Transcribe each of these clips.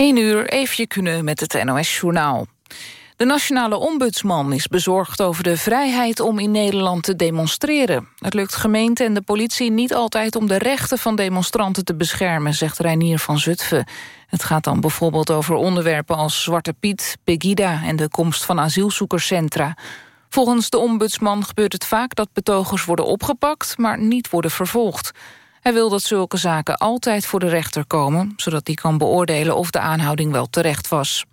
1 uur, even kunnen met het NOS-journaal. De nationale ombudsman is bezorgd over de vrijheid om in Nederland te demonstreren. Het lukt gemeente en de politie niet altijd om de rechten van demonstranten te beschermen, zegt Reinier van Zutphen. Het gaat dan bijvoorbeeld over onderwerpen als Zwarte Piet, Pegida en de komst van asielzoekerscentra. Volgens de ombudsman gebeurt het vaak dat betogers worden opgepakt, maar niet worden vervolgd. Hij wil dat zulke zaken altijd voor de rechter komen... zodat die kan beoordelen of de aanhouding wel terecht was.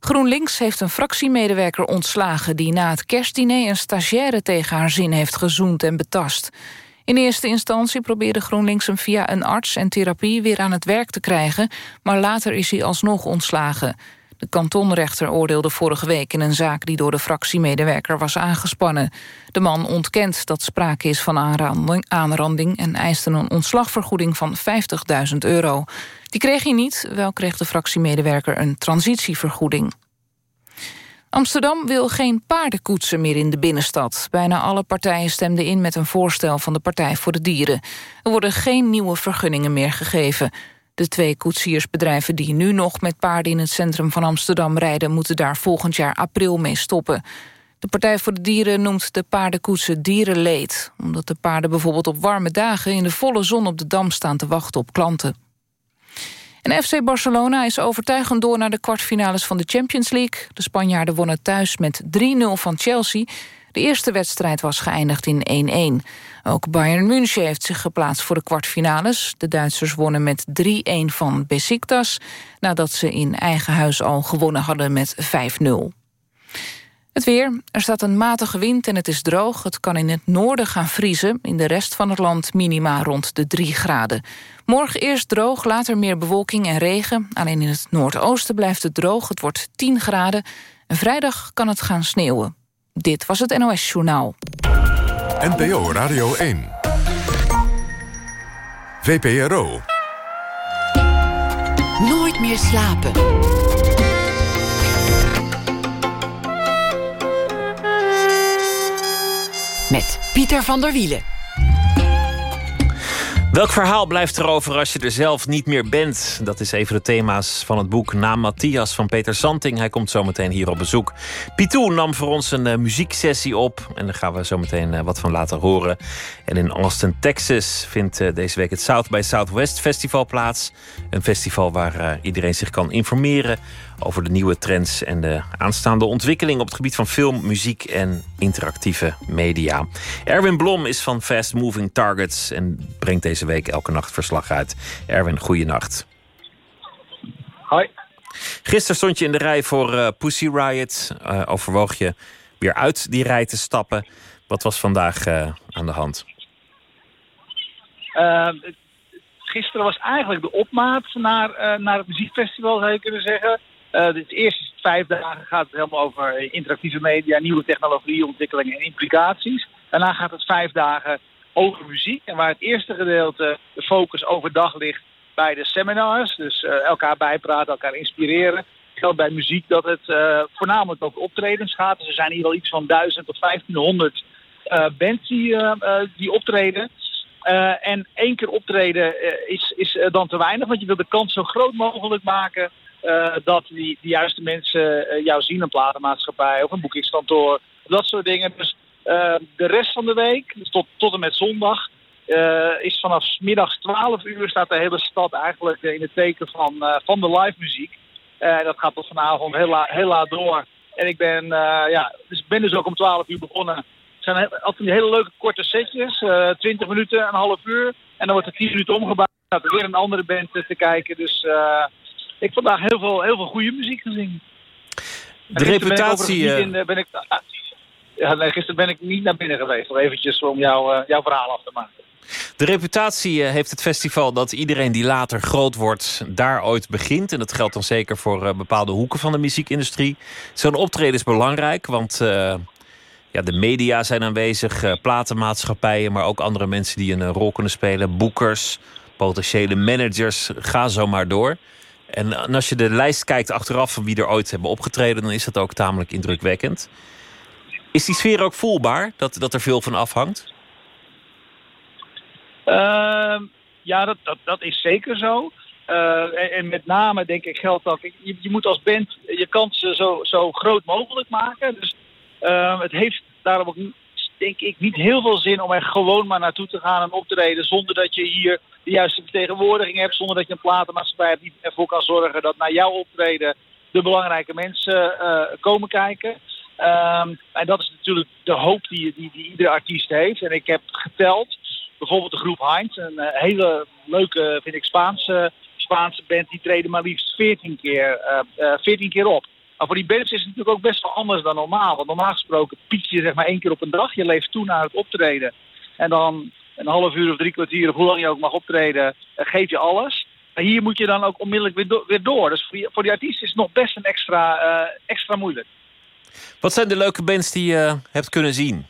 GroenLinks heeft een fractiemedewerker ontslagen... die na het kerstdiner een stagiaire tegen haar zin heeft gezoend en betast. In eerste instantie probeerde GroenLinks hem via een arts en therapie... weer aan het werk te krijgen, maar later is hij alsnog ontslagen. De kantonrechter oordeelde vorige week in een zaak... die door de fractiemedewerker was aangespannen. De man ontkent dat sprake is van aanranding, aanranding... en eiste een ontslagvergoeding van 50.000 euro. Die kreeg hij niet, wel kreeg de fractiemedewerker een transitievergoeding. Amsterdam wil geen paardenkoetsen meer in de binnenstad. Bijna alle partijen stemden in met een voorstel van de Partij voor de Dieren. Er worden geen nieuwe vergunningen meer gegeven. De twee koetsiersbedrijven die nu nog met paarden in het centrum van Amsterdam rijden... moeten daar volgend jaar april mee stoppen. De Partij voor de Dieren noemt de paardenkoetsen dierenleed... omdat de paarden bijvoorbeeld op warme dagen in de volle zon op de Dam staan te wachten op klanten. En FC Barcelona is overtuigend door naar de kwartfinales van de Champions League. De Spanjaarden wonnen thuis met 3-0 van Chelsea. De eerste wedstrijd was geëindigd in 1-1. Ook Bayern München heeft zich geplaatst voor de kwartfinales. De Duitsers wonnen met 3-1 van Besiktas... nadat ze in eigen huis al gewonnen hadden met 5-0. Het weer. Er staat een matige wind en het is droog. Het kan in het noorden gaan vriezen. In de rest van het land minima rond de 3 graden. Morgen eerst droog, later meer bewolking en regen. Alleen in het noordoosten blijft het droog. Het wordt 10 graden. En vrijdag kan het gaan sneeuwen. Dit was het NOS Journaal. NPO Radio 1. VPRO. Nooit meer slapen. Met Pieter van der Wielen. Welk verhaal blijft er over als je er zelf niet meer bent? Dat is even de thema's van het boek Naam Matthias van Peter Santing. Hij komt zometeen hier op bezoek. Pitou nam voor ons een uh, muzieksessie op. En daar gaan we zo meteen uh, wat van laten horen. En in Austin, Texas vindt uh, deze week het South by Southwest Festival plaats. Een festival waar iedereen zich kan informeren over de nieuwe trends en de aanstaande ontwikkeling op het gebied van film, muziek en interactieve media. Erwin Blom is van Fast Moving Targets en brengt deze week elke nacht verslag uit. Erwin, goeienacht. Hoi. Gisteren stond je in de rij voor uh, Pussy Riot. Uh, overwoog je weer uit die rij te stappen. Wat was vandaag uh, aan de hand? gisteren was eigenlijk de opmaat naar, naar het muziekfestival, zou je kunnen zeggen. Uh, dus eerst vijf dagen gaat het helemaal over interactieve media, nieuwe technologie, ontwikkelingen en implicaties. Daarna gaat het vijf dagen over muziek. En waar het eerste gedeelte de focus overdag ligt bij de seminars. Dus uh, elkaar bijpraten, elkaar inspireren. Geldt bij muziek dat het uh, voornamelijk over optredens gaat. Dus er zijn hier wel iets van 1000 tot 1500 bands die, die optreden. en één keer optreden is, is dan te weinig, want je wil de kans zo groot mogelijk maken uh, dat die, juiste mensen uh, jou zien, een platenmaatschappij of een boekingskantoor, dat soort dingen. Dus uh, de rest van de week, dus tot, tot en met zondag, is vanaf middags 12 uur staat de hele stad eigenlijk in het teken van, van de live muziek. dat gaat tot vanavond heel, la, heel laat door. En ik ben, ja, dus ben dus ook om 12 uur begonnen. Zijn altijd hele leuke korte setjes, 20 minuten, een half uur. En dan wordt er 10 minuten omgebouwd. Dan er weer een andere band te kijken. Dus ik vandaag heel veel, heel veel goede muziek gezien. De reputatie... Ben ik, in, ben ik ja, nee, gisteren ben ik niet naar binnen geweest. Nog eventjes om jou, uh, jouw verhaal af te maken. De reputatie heeft het festival dat iedereen die later groot wordt... daar ooit begint. En dat geldt dan zeker voor bepaalde hoeken van de muziekindustrie. Zo'n optreden is belangrijk, want... ja, de media zijn aanwezig, platenmaatschappijen... maar ook andere mensen die een rol kunnen spelen. Boekers, potentiële managers, ga zo maar door. En als je de lijst kijkt achteraf van wie er ooit hebben opgetreden, dan is dat ook tamelijk indrukwekkend. Is die sfeer ook voelbaar, dat, dat er veel van afhangt? Uh, ja, dat, dat, is zeker zo. en, en, met name denk ik geldt dat je, je moet als band je kansen zo, zo groot mogelijk maken. Dus het heeft daarom ook denk ik niet heel veel zin om er gewoon maar naartoe te gaan en op te treden zonder dat je hier de juiste vertegenwoordiging hebt, zonder dat je een platenmaatschappij hebt die ervoor kan zorgen dat naar jouw optreden de belangrijke mensen komen kijken. Um, en dat is natuurlijk de hoop die, die, die iedere artiest heeft. En ik heb geteld, bijvoorbeeld de groep Heinz, een uh, hele leuke, vind ik, Spaanse, Spaanse band, die treden maar liefst 14 keer, uh, uh, 14 keer op. Maar voor die bands is het natuurlijk ook best wel anders dan normaal. Want normaal gesproken piek je zeg maar één keer op een dag. Je leeft toe naar het optreden. En dan een half uur of drie kwartier, of hoe lang je ook mag optreden, uh, geef je alles. Maar hier moet je dan ook onmiddellijk weer, do weer door. Dus voor die, voor die artiest is het nog best een extra, uh, extra moeilijk. Wat zijn de leuke bands die je hebt kunnen zien?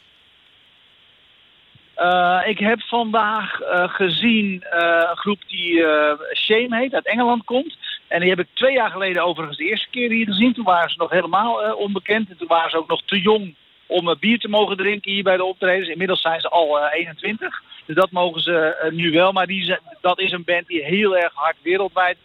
Uh, ik heb vandaag uh, gezien uh, een groep die Shame heet, uit Engeland komt. En die heb ik twee jaar geleden overigens de eerste keer hier gezien. Toen waren ze nog helemaal onbekend. En toen waren ze ook nog te jong om bier te mogen drinken hier bij de optredens. Inmiddels zijn ze al 21. Dus dat mogen ze nu wel. Maar die, dat is een band die heel erg hard wereldwijd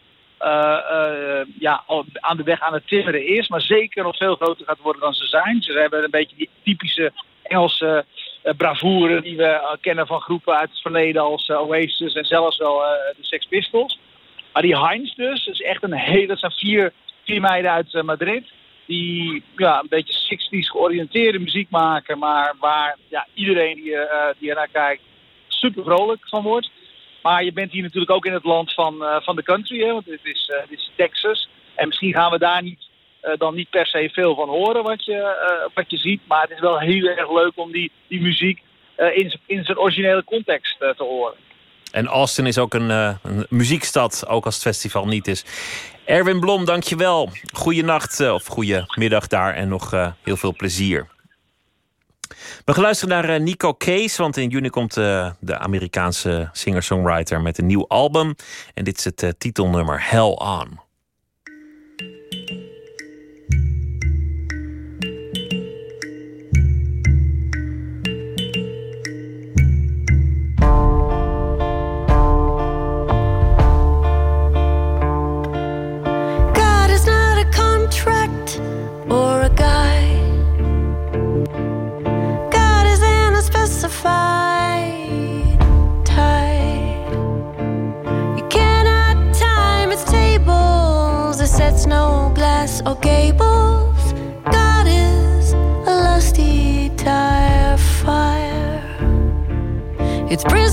uh, ja, aan de weg aan het timmeren is. Maar zeker nog veel groter gaat worden dan ze zijn. Ze hebben een beetje die typische Engelse uh, bravoure die we kennen van groepen uit het verleden als Oasis en zelfs wel de Sex Pistols. Maar die Heinz dus, is echt een hele, dat zijn vier, meiden uit Madrid. Die ja, een beetje 60s georiënteerde muziek maken, maar waar ja, iedereen die, die er naar kijkt super vrolijk van wordt. Maar je bent hier natuurlijk ook in het land van, uh, van de country, hè, want dit is, dit is Texas. En misschien gaan we daar niet, uh, dan niet per se veel van horen wat je, wat je ziet. Maar het is wel heel erg leuk om die, die muziek in, in zijn originele context te horen. En Austin is ook een, muziekstad, ook als het festival niet is. Erwin Blom, dankjewel. Goeienacht of goede middag daar en nog heel veel plezier. We gaan luisteren naar uh, Nico Case, want in juni komt uh, de Amerikaanse singer-songwriter met een nieuw album. En dit is het uh, titelnummer Hell On. It's Brisbane.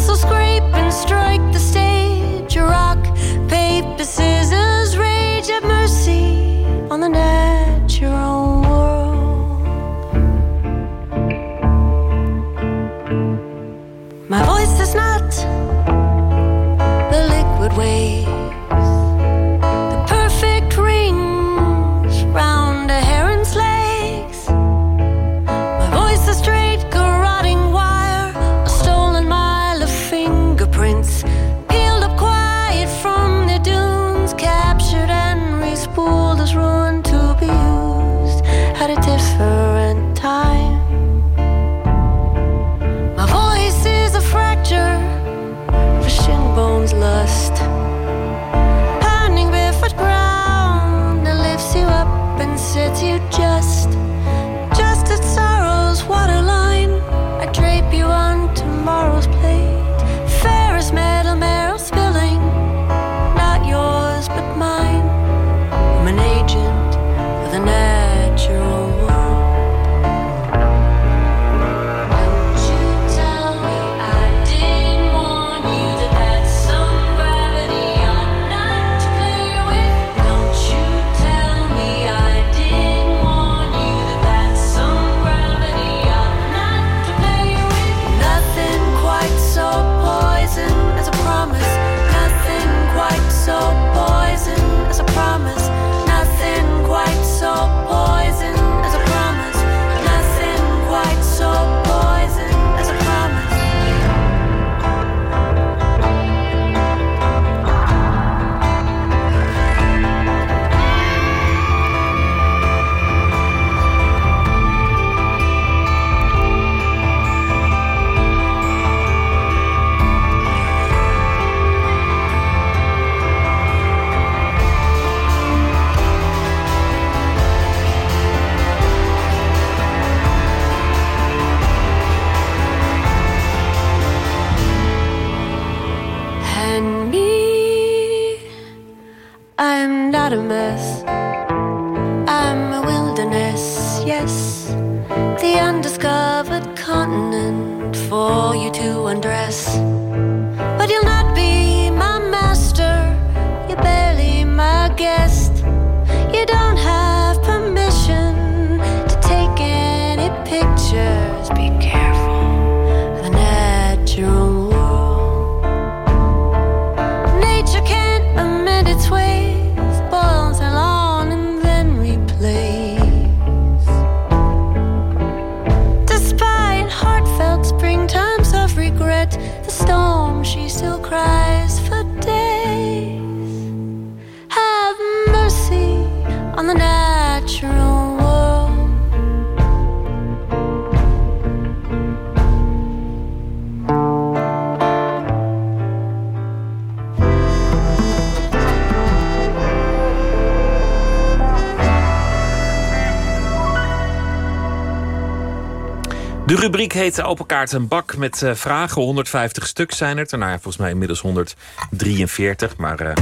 De rubriek heet Open Kaart en Bak met eh, vragen. 150 stuk zijn het. Nou ja, volgens mij inmiddels 143. Maar eh,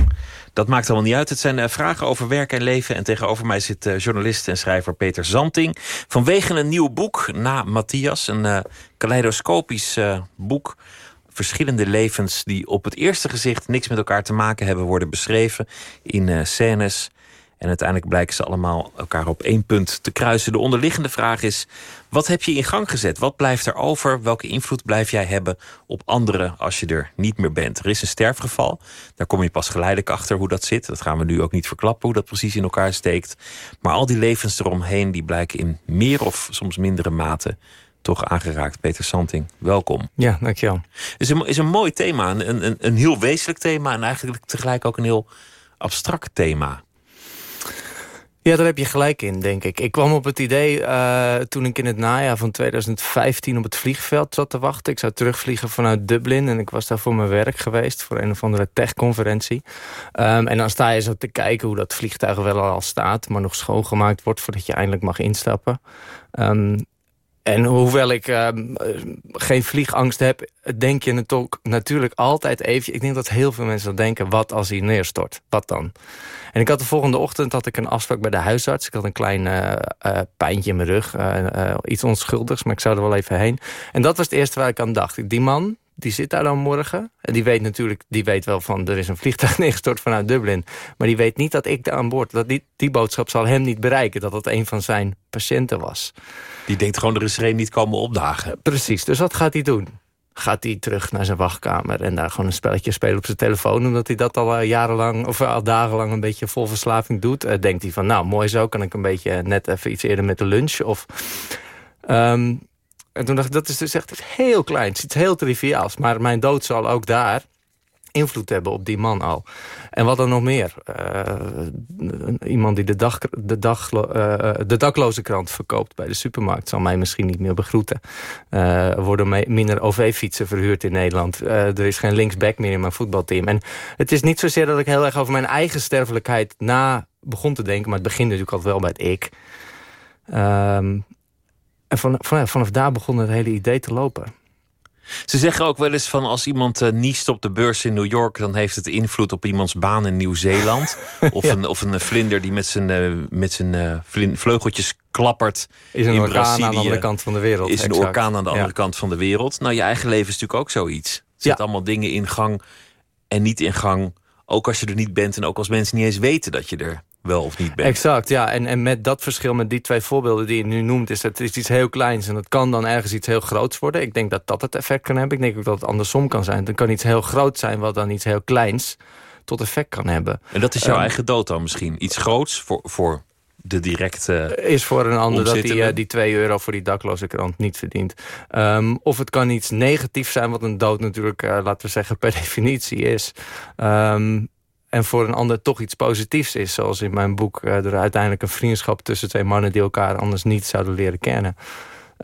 dat maakt allemaal niet uit. Het zijn eh, vragen over werk en leven. En tegenover mij zit journalist en schrijver Peter Zanting. Vanwege een nieuw boek, Na Matthias. Een kaleidoscopisch boek. Verschillende levens die op het eerste gezicht niks met elkaar te maken hebben... worden beschreven in scènes. En uiteindelijk blijken ze allemaal elkaar op één punt te kruisen. De onderliggende vraag is, wat heb je in gang gezet? Wat blijft er over? Welke invloed blijf jij hebben op anderen als je er niet meer bent? Er is een sterfgeval. Daar kom je pas geleidelijk achter hoe dat zit. Dat gaan we nu ook niet verklappen, hoe dat precies in elkaar steekt. Maar al die levens eromheen, die blijken in meer of soms mindere mate toch aangeraakt. Peter Santing, welkom. Ja, dankjewel. Het is een, is een mooi thema, een, een, een heel wezenlijk thema... en eigenlijk tegelijk ook een heel abstract thema. Ja, daar heb je gelijk in, denk ik. Ik kwam op het idee uh, toen ik in het najaar van 2015 op het vliegveld zat te wachten. Ik zou terugvliegen vanuit Dublin en ik was daar voor mijn werk geweest... voor een of andere techconferentie. Um, en dan sta je zo te kijken hoe dat vliegtuig wel al staat... maar nog schoongemaakt wordt voordat je eindelijk mag instappen. Um, en hoewel ik uh, geen vliegangst heb, denk je ook natuurlijk altijd even... ik denk dat heel veel mensen dat denken, wat als hij neerstort? Wat dan? En ik had de volgende ochtend had ik een afspraak bij de huisarts. Ik had een klein uh, pijntje in mijn rug, iets onschuldigs... maar ik zou er wel even heen. En dat was het eerste waar ik aan dacht. Die man, die zit daar dan morgen. En die weet natuurlijk, die weet wel van... er is een vliegtuig neergestort vanuit Dublin. Maar die weet niet dat ik daar aan boord... dat die, die boodschap zal hem niet bereiken... dat dat een van zijn patiënten was. Die denkt gewoon, er is er een niet komen opdagen. Precies, dus wat gaat hij doen? Gaat hij terug naar zijn wachtkamer en daar gewoon een spelletje spelen op zijn telefoon... omdat hij dat al jarenlang of al dagenlang een beetje vol verslaving doet? Uh, denkt hij van, nou, mooi zo, kan ik een beetje net even iets eerder met de lunch? Of... Um, en toen dacht ik, dat is dus echt iets heel kleins, iets heel triviaals. Maar mijn dood zal ook daar invloed hebben op die man al. En wat dan nog meer? Uh, iemand die de, dag, de, dag, uh, de dakloze krant verkoopt bij de supermarkt... zal mij misschien niet meer begroeten. Uh, er worden minder OV-fietsen verhuurd in Nederland. er is geen linksback meer in mijn voetbalteam. En het is niet zozeer dat ik heel erg over mijn eigen sterfelijkheid na begon te denken... maar het begint natuurlijk altijd wel bij het ik. Um, en van, van, vanaf daar begon het hele idee te lopen. Ze zeggen ook wel eens van als iemand uh, niest op de beurs in New York... dan heeft het invloed op iemands baan in Nieuw-Zeeland. Of, ja. een, of een vlinder die met zijn, uh, met zijn uh, vleugeltjes klappert Is een in orkaan Brazilië. aan de andere kant van de wereld. Is een exact. orkaan aan de andere ja. kant van de wereld. Nou, je eigen leven is natuurlijk ook zoiets. Er zitten allemaal dingen in gang en niet in gang. Ook als je er niet bent en ook als mensen niet eens weten dat je er wel of niet bent. Exact, ja. En, en met dat verschil, met die twee voorbeelden die je nu noemt... is het is iets heel kleins en het kan dan ergens iets heel groots worden. Ik denk dat dat het effect kan hebben. Ik denk ook dat het andersom kan zijn. Dan kan iets heel groot zijn wat dan iets heel kleins tot effect kan hebben. En dat is jouw Um, eigen dood dan misschien? Iets groots voor, voor de directe is voor een ander dat hij uh, die 2 euro voor die dakloze krant niet verdient. Um, of het kan iets negatiefs zijn, wat een dood natuurlijk, uh, laten we zeggen, per definitie is. Um, en voor een ander toch iets positiefs is. Zoals in mijn boek er uiteindelijk een vriendschap tussen twee mannen... die elkaar anders niet zouden leren kennen,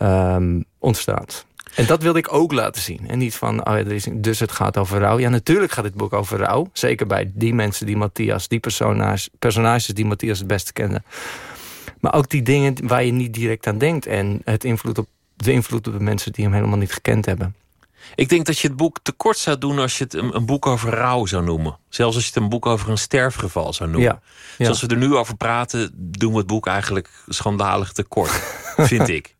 um, ontstaat. En dat wilde ik ook laten zien. En niet van, oh ja, dus het gaat over rouw. Ja, natuurlijk gaat dit boek over rouw. Zeker bij die mensen die Matthias, die personages, personages die Matthias het beste kende. Maar ook die dingen waar je niet direct aan denkt. En het invloed op, de invloed op de mensen die hem helemaal niet gekend hebben. Ik denk dat je het boek tekort zou doen als je het een, een, boek over rouw zou noemen. Zelfs als je het een boek over een sterfgeval zou noemen. Ja, ja. Zoals we er nu over praten, doen we het boek eigenlijk schandalig tekort, vind ik.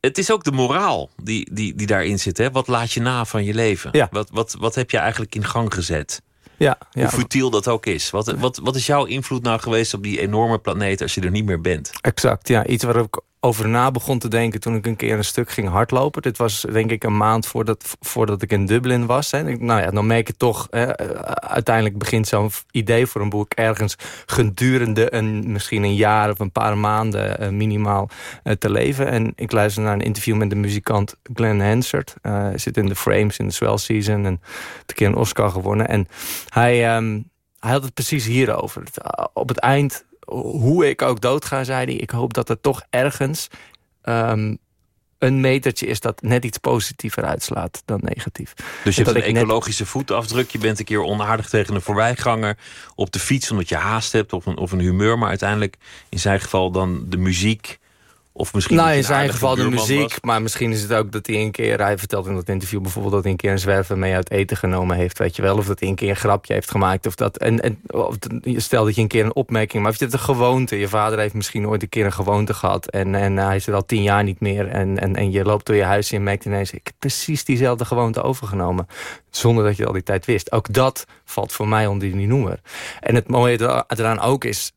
Het is ook de moraal die, die, die daarin zit. Hè? Wat laat je na van je leven? Ja. Wat, wat, wat heb je eigenlijk in gang gezet? Ja, ja. Hoe futiel dat ook is. Wat, wat, wat is jouw invloed nou geweest op die enorme planeet als je er niet meer bent? Exact, ja. Iets waar ik over na begon te denken toen ik een keer een stuk ging hardlopen. Dit was denk ik een maand voordat, voordat ik in Dublin was. Hè. Nou ja, dan merk je toch, hè, uiteindelijk begint zo'n idee voor een boek ergens gedurende een, misschien een jaar of een paar maanden uh, minimaal uh, te leven. En ik luister naar een interview met de muzikant Glenn Hansard. Uh, zit in de Frames in de Swell Season en een keer een Oscar gewonnen. En hij, um, hij had het precies hierover. Op het eind hoe ik ook doodga, zei hij... ik hoop dat er toch ergens um, een metertje is... dat net iets positiever uitslaat dan negatief. Dus je hebt een ecologische net... voetafdruk. Je bent een keer onaardig tegen een voorbijganger op de fiets... omdat je haast hebt of een, of een humeur. Maar uiteindelijk in zijn geval dan de muziek... Of misschien nou, in zijn geval de muziek, was. maar misschien is het ook dat hij een keer... Hij vertelt in dat interview bijvoorbeeld dat hij een keer een zwerver mee uit eten genomen heeft. Weet je wel, of dat hij een keer een grapje heeft gemaakt. Of dat, en, en of, stel dat je een keer een opmerking... Maar je hebt een gewoonte. Je vader heeft misschien ooit een keer een gewoonte gehad. En, en hij is er al tien jaar niet meer. En, en, en je loopt door je huis en je merkt ineens... ik heb precies diezelfde gewoonte overgenomen. Zonder dat je al die tijd wist. Ook dat valt voor mij onder die noemer. En het mooie eraan ook is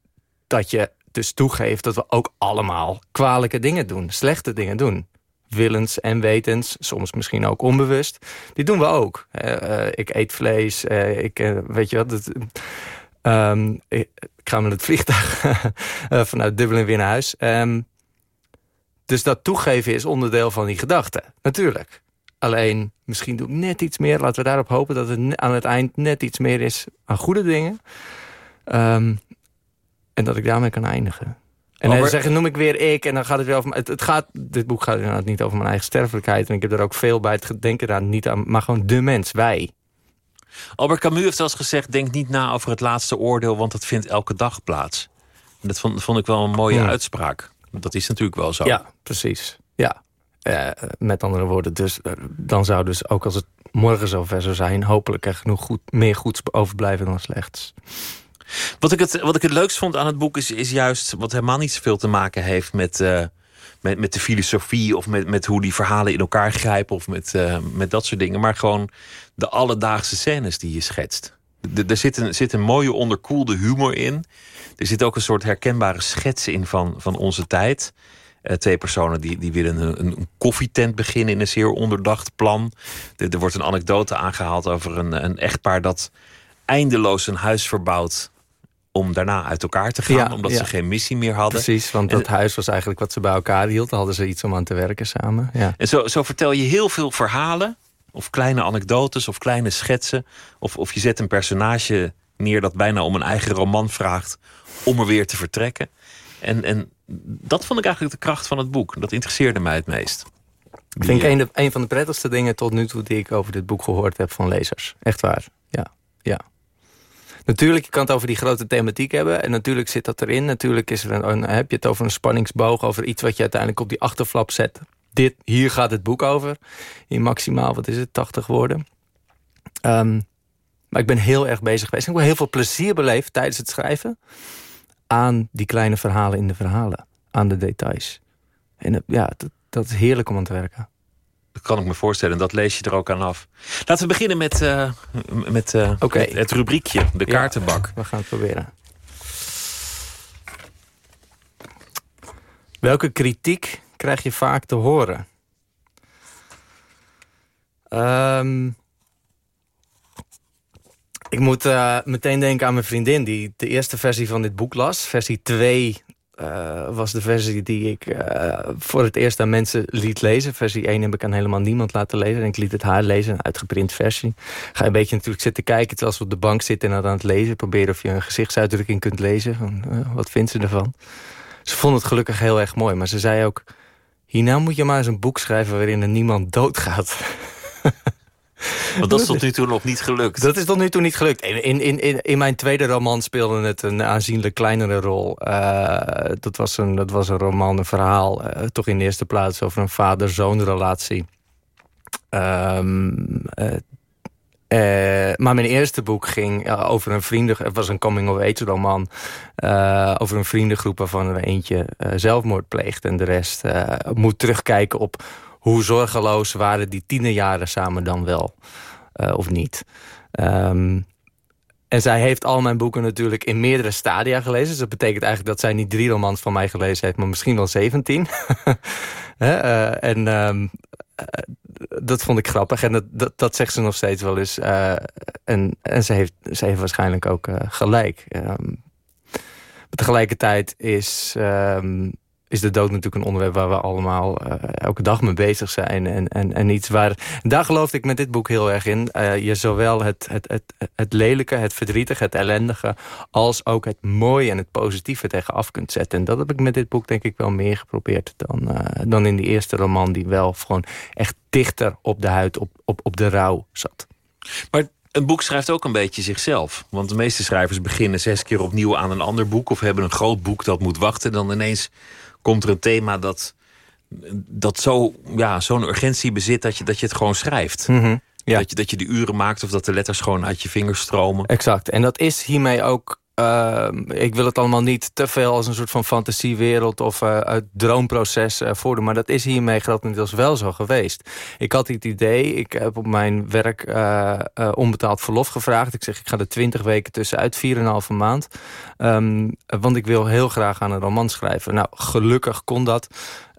dat je dus toegeeft dat we ook allemaal kwalijke dingen doen. Slechte dingen doen. Willens en wetens, soms misschien ook onbewust. Die doen we ook. Uh, ik eet vlees, uh, ik, weet je wat... Um, ik, ik, ga met het vliegtuig vanuit Dublin weer naar huis. Um, dus dat toegeven is onderdeel van die gedachte. Natuurlijk. Alleen, misschien doe ik net iets meer. Laten we daarop hopen dat het aan het eind net iets meer is aan goede dingen. Um, en dat ik daarmee kan eindigen. En dan zeggen, noem ik weer ik. En dan gaat het weer over... Het, het gaat, dit boek gaat inderdaad niet over mijn eigen sterfelijkheid. En ik heb er ook veel bij het denken aan. Niet aan, maar gewoon de mens, wij. Albert Camus heeft zelfs gezegd... denk niet na over het laatste oordeel, want dat vindt elke dag plaats. En dat vond, vond ik wel een mooie hmm. uitspraak. Dat is natuurlijk wel zo. Ja, precies. Ja. Uh, met andere woorden, dus, uh, dan zou dus ook als het morgen zover zou zijn... hopelijk er genoeg goed, meer goeds overblijven dan slechts. Wat ik, het, wat ik het leukst vond aan het boek is, is juist wat helemaal niet zoveel te maken heeft met, uh, met, met de filosofie of met, met hoe die verhalen in elkaar grijpen of met, uh, met dat soort dingen. Maar gewoon de alledaagse scènes die je schetst. Er zit een, zit een mooie onderkoelde humor in. Er zit ook een soort herkenbare schets in van, van onze tijd. Uh, twee personen die, die willen een, een, koffietent beginnen in een zeer onderdacht plan. Er, er wordt een anekdote aangehaald over een, een echtpaar dat eindeloos een huis verbouwt om daarna uit elkaar te gaan, omdat ze geen missie meer hadden. Precies, want dat huis was eigenlijk wat ze bij elkaar hield. Dan hadden ze iets om aan te werken samen. Ja. En zo, zo vertel je heel veel verhalen, of kleine anekdotes, of kleine schetsen. Of, of je zet een personage neer dat bijna om een eigen roman vraagt om er weer te vertrekken. En, en dat vond ik eigenlijk de kracht van het boek. Dat interesseerde mij het meest. Ik vind een, een van de prettigste dingen tot nu toe die ik over dit boek gehoord heb van lezers. Echt waar, ja. ja. Natuurlijk, je kan het over die grote thematiek hebben. En natuurlijk zit dat erin. Natuurlijk is er een, heb je het over een spanningsboog. Over iets wat je uiteindelijk op die achterflap zet. Dit, hier gaat het boek over. In maximaal, wat is het, 80 woorden. Um, maar ik ben heel erg bezig geweest. Ik heb heel veel plezier beleefd tijdens het schrijven. Aan die kleine verhalen in de verhalen. Aan de details. En ja, dat, dat is heerlijk om aan te werken. Dat kan ik me voorstellen. Dat lees je er ook aan af. Laten we beginnen met, uh, met, uh, okay. het rubriekje, de kaartenbak. Ja, we gaan het proberen. Welke kritiek krijg je vaak te horen? Um, ik moet uh, meteen denken aan mijn vriendin... die de eerste versie van dit boek las. Versie 2 uh, was de versie die ik uh, voor het eerst aan mensen liet lezen. Versie 1 heb ik aan helemaal niemand laten lezen. En ik liet het haar lezen, een uitgeprint versie. Ga je een beetje natuurlijk zitten kijken terwijl ze op de bank zitten en aan het lezen. Proberen of je een gezichtsuitdrukking kunt lezen. Van, uh, wat vindt ze ervan? Ze vond het gelukkig heel erg mooi. Maar ze zei ook, hierna moet je maar eens een boek schrijven waarin er niemand doodgaat. Want dat is tot nu toe nog niet gelukt. Dat is tot nu toe niet gelukt. In, in, in, in mijn tweede roman speelde het een aanzienlijk kleinere rol. Uh, dat, was een, dat was een roman, een verhaal. Uh, toch in de eerste plaats over een vader-zoon relatie. Ehm, eh, eh, maar mijn eerste boek ging eh, over een vrienden... Het was een coming-of-age roman. eh, over een vriendengroep waarvan er eentje eh, zelfmoord pleegt. En de rest eh, moet terugkijken op hoe zorgeloos waren die tienerjaren samen dan wel. eh, of niet. Ehm, en zij heeft al mijn boeken natuurlijk in meerdere stadia gelezen. Dus dat betekent eigenlijk dat zij niet drie romans van mij gelezen heeft... maar misschien wel zeventien. Eh, en ehm, eh, dat vond ik grappig. En dat, dat, zegt ze nog steeds wel eens. En en ze, heeft, heeft waarschijnlijk ook gelijk. Ehm, tegelijkertijd is, is de dood natuurlijk een onderwerp... waar we allemaal eh, elke dag mee bezig zijn. En, en, en iets waar... Daar geloofde ik met dit boek heel erg in. Eh, je zowel het, het, het, het lelijke, het verdrietige, het ellendige... als ook het mooie en het positieve tegenaf kunt zetten. En dat heb ik met dit boek denk ik wel meer geprobeerd... dan, eh, dan in die eerste roman die wel gewoon echt dichter op de huid, op, op, op de rouw zat. Maar een boek schrijft ook een beetje zichzelf. Want de meeste schrijvers beginnen zes keer opnieuw aan een ander boek... of hebben een groot boek dat moet wachten. Dan ineens komt er een thema dat, dat zo, ja, zo'n urgentie bezit... Dat je, dat je het gewoon schrijft. Mhm. Ja. Dat, je, dat je de uren maakt of dat de letters gewoon uit je vingers stromen. Exact. En dat is hiermee ook... uh, ik wil het allemaal niet te veel als een soort van fantasiewereld... of uh, het droomproces uh, voordoen. Maar dat is hiermee grotendeels wel zo geweest. Ik had het idee, ik heb op mijn werk onbetaald verlof gevraagd. Ik zeg, ik ga er twintig weken tussenuit, 4,5 maand. Um, want ik wil heel graag aan een roman schrijven. Nou, gelukkig kon dat.